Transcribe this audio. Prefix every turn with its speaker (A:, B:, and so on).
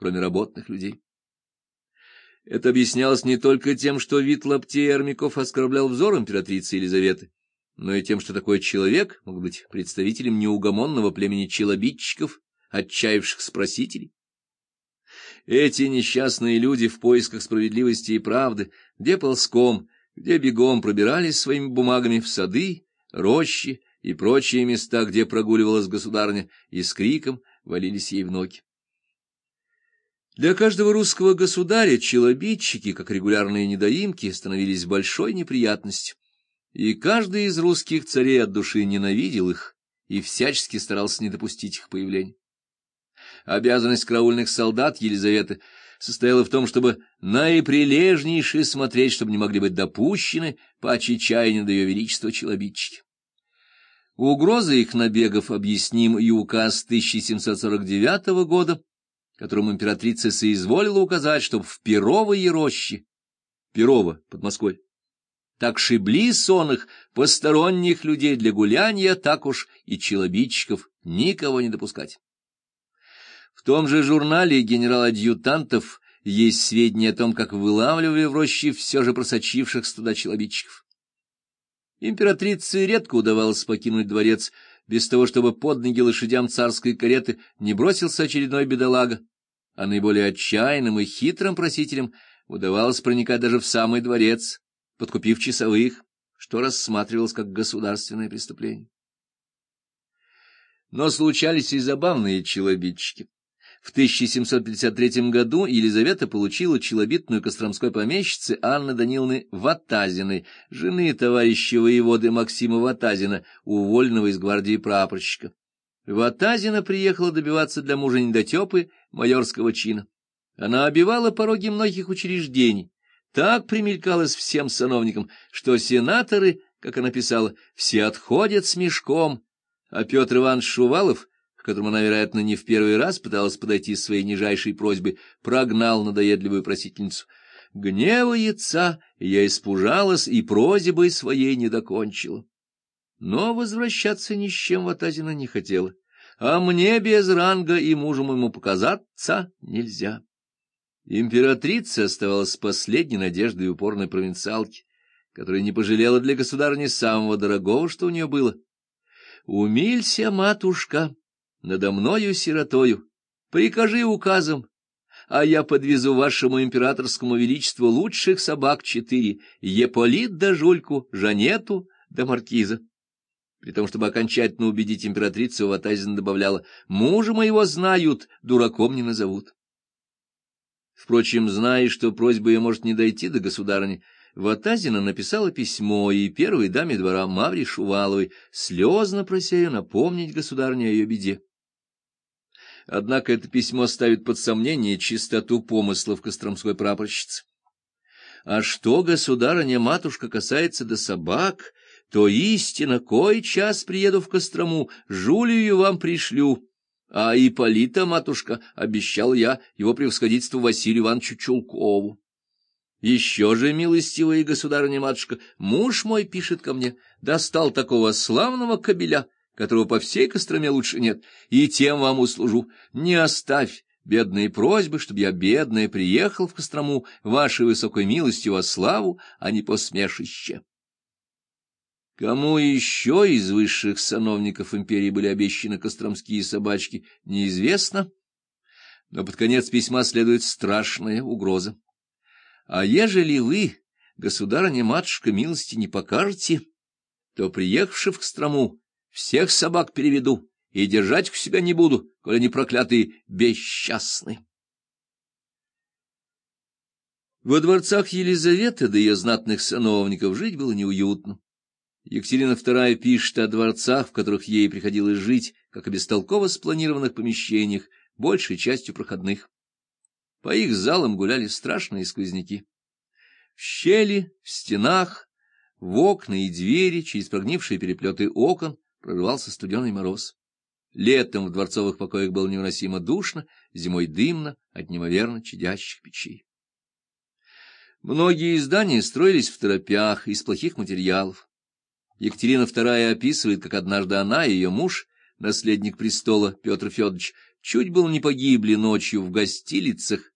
A: кроме работных людей. Это объяснялось не только тем, что вид лаптей армяков оскорблял взор императрицы Елизаветы, но и тем, что такой человек мог быть представителем неугомонного племени челобитчиков, отчаявших спросителей. Эти несчастные люди в поисках справедливости и правды, где ползком, где бегом пробирались своими бумагами в сады, рощи и прочие места, где прогуливалась государня, и с криком валились ей в ноги. Для каждого русского государя челобитчики, как регулярные недоимки, становились большой неприятностью, и каждый из русских царей от души ненавидел их и всячески старался не допустить их появления. Обязанность караульных солдат Елизаветы состояла в том, чтобы наиприлежнейше смотреть, чтобы не могли быть допущены по чаянию до ее величества челобитчики. Угрозы их набегов объясним и указ 1749 года, которым императрица соизволила указать, чтобы в Перовой роще, Перово под Москвой, так шибли сонных посторонних людей для гуляния, так уж и челобитчиков никого не допускать. В том же журнале генерал-адъютантов есть сведения о том, как вылавливали в роще все же просочившихся туда челобитчиков. Императрице редко удавалось покинуть дворец без того, чтобы под ноги лошадям царской кареты не бросился очередной бедолага, а наиболее отчаянным и хитрым просителям удавалось проникать даже в самый дворец, подкупив часовых, что рассматривалось как государственное преступление. Но случались и забавные челобитчики. В 1753 году Елизавета получила челобитную костромской помещицы Анны Даниловны Ватазиной, жены товарища воеводы Максима Ватазина, уволенного из гвардии прапорщика. Ватазина приехала добиваться для мужа недотепы майорского чина. Она обивала пороги многих учреждений, так примелькалась всем сановникам, что сенаторы, как она писала, все отходят с мешком, а Петр Иванович Шувалов к которому она, вероятно, не в первый раз пыталась подойти с своей нижайшей просьбой, прогнал надоедливую просительницу. Гневается, я испужалась и просьбой своей не докончила. Но возвращаться ни с чем Ватазина не хотела, а мне без ранга и мужу моему показаться нельзя. Императрица оставалась последней надеждой упорной провинциалки, которая не пожалела для государни самого дорогого, что у нее было. «Умилься, матушка!» надо мною сиротою, прикажи указом, а я подвезу вашему императорскому величеству лучших собак четыре, Еполит да Жульку, Жанету да Маркиза. При том, чтобы окончательно убедить императрицу, Ватазина добавляла, «Мужа моего знают, дураком не назовут». Впрочем, зная, что просьба ее может не дойти до государыни, Ватазина написала письмо и первой даме двора Мавре Шуваловой, слезно прося ее напомнить государне о ее беде. Однако это письмо ставит под сомнение чистоту помыслов костромской прапорщицы. А что, государыня-матушка, касается до собак, то истинно, кой час приеду в Кострому, Жулию вам пришлю. А Ипполита, матушка, обещал я его превосходительству Василию Ивановичу Чулкову. Еще же, милостивая государыня-матушка, муж мой пишет ко мне, достал такого славного кобеля, которого по всей Костроме лучше нет, и тем вам услужу. Не оставь бедные просьбы, чтобы я, бедная, приехал в Кострому вашей высокой милостью во славу, а не посмешище. Кому еще из высших сановников империи были обещаны костромские собачки, неизвестно, но под конец письма следует страшная угроза. А ежели вы, государыня-матушка, милости не покажете, то, приехавши в Кострому, всех собак переведу и держать к себя не буду, коли они проклятые бесчастны. Во дворцах Елизаветы да ее знатных сановников жить было неуютно. Екатерина II пишет о дворцах, в которых ей приходилось жить, как о бестолково спланированных помещениях, большей частью проходных. По их залам гуляли страшные сквозняки. В щели, в стенах, в окна и двери, через прогнившие переплеты окон, прорывался студеный мороз. Летом в дворцовых покоях было невыносимо душно, зимой дымно от неимоверно чадящих печей. Многие здания строились в торопях из плохих материалов. Екатерина II описывает, как однажды она и ее муж, наследник престола Петр Федорович, чуть было не погибли ночью в гостилицах,